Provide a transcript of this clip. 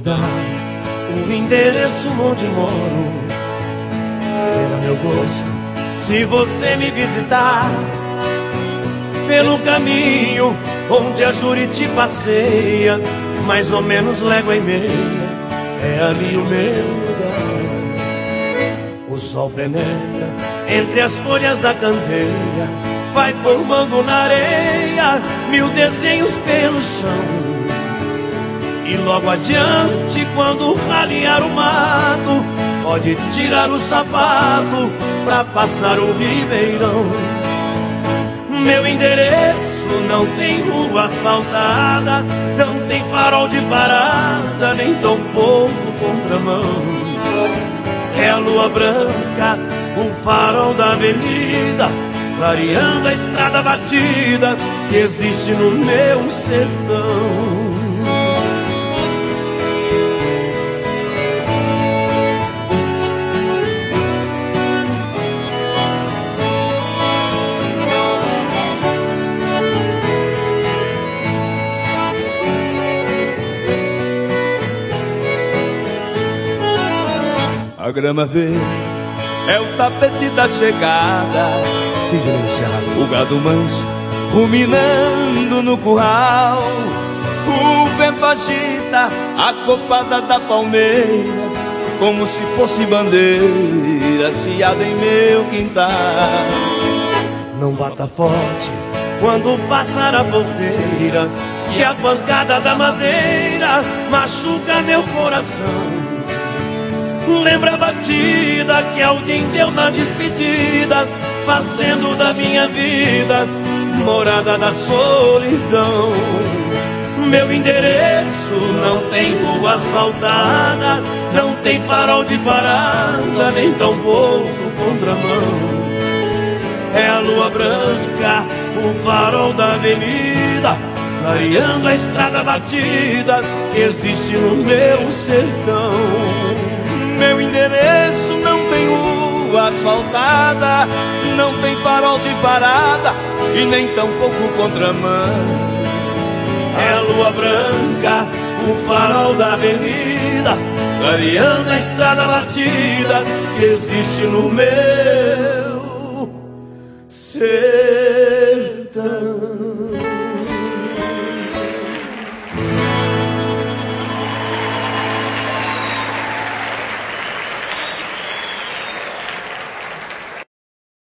dar o endereço onde moro. Será meu gosto se você me visitar pelo caminho onde a Juriti passeia, mais ou menos légua e meia, é ali o meu lugar. O sol penetra entre as folhas da candeia, vai formando na areia mil desenhos pelo chão. E logo adiante, quando raliar o mato, pode tirar o sapato pra passar o ribeirão. Meu endereço não tem rua asfaltada, não tem farol de parada, nem tão pouco contramão. É a lua branca, o farol da avenida, clareando a estrada batida que existe no meu sertão. A grama verde é o tapete da chegada. O gado manso ruminando no curral. O vento agita a copada da palmeira como se fosse bandeira chiada em meu quintal. Não bata forte quando passar a porteira e a pancada da madeira machuca meu coração. Lembra a batida que alguém deu na despedida, fazendo da minha vida morada da solidão. Meu endereço não tem rua asfaltada, não tem farol de parada, nem tão pouco contramão. É a lua branca, o farol da avenida, clareando a estrada batida que existe no meu sertão. Asfaltada, não tem farol de parada e nem tampouco contramão. É a lua branca, o farol da avenida, clareando a estrada batida que existe no meu ser.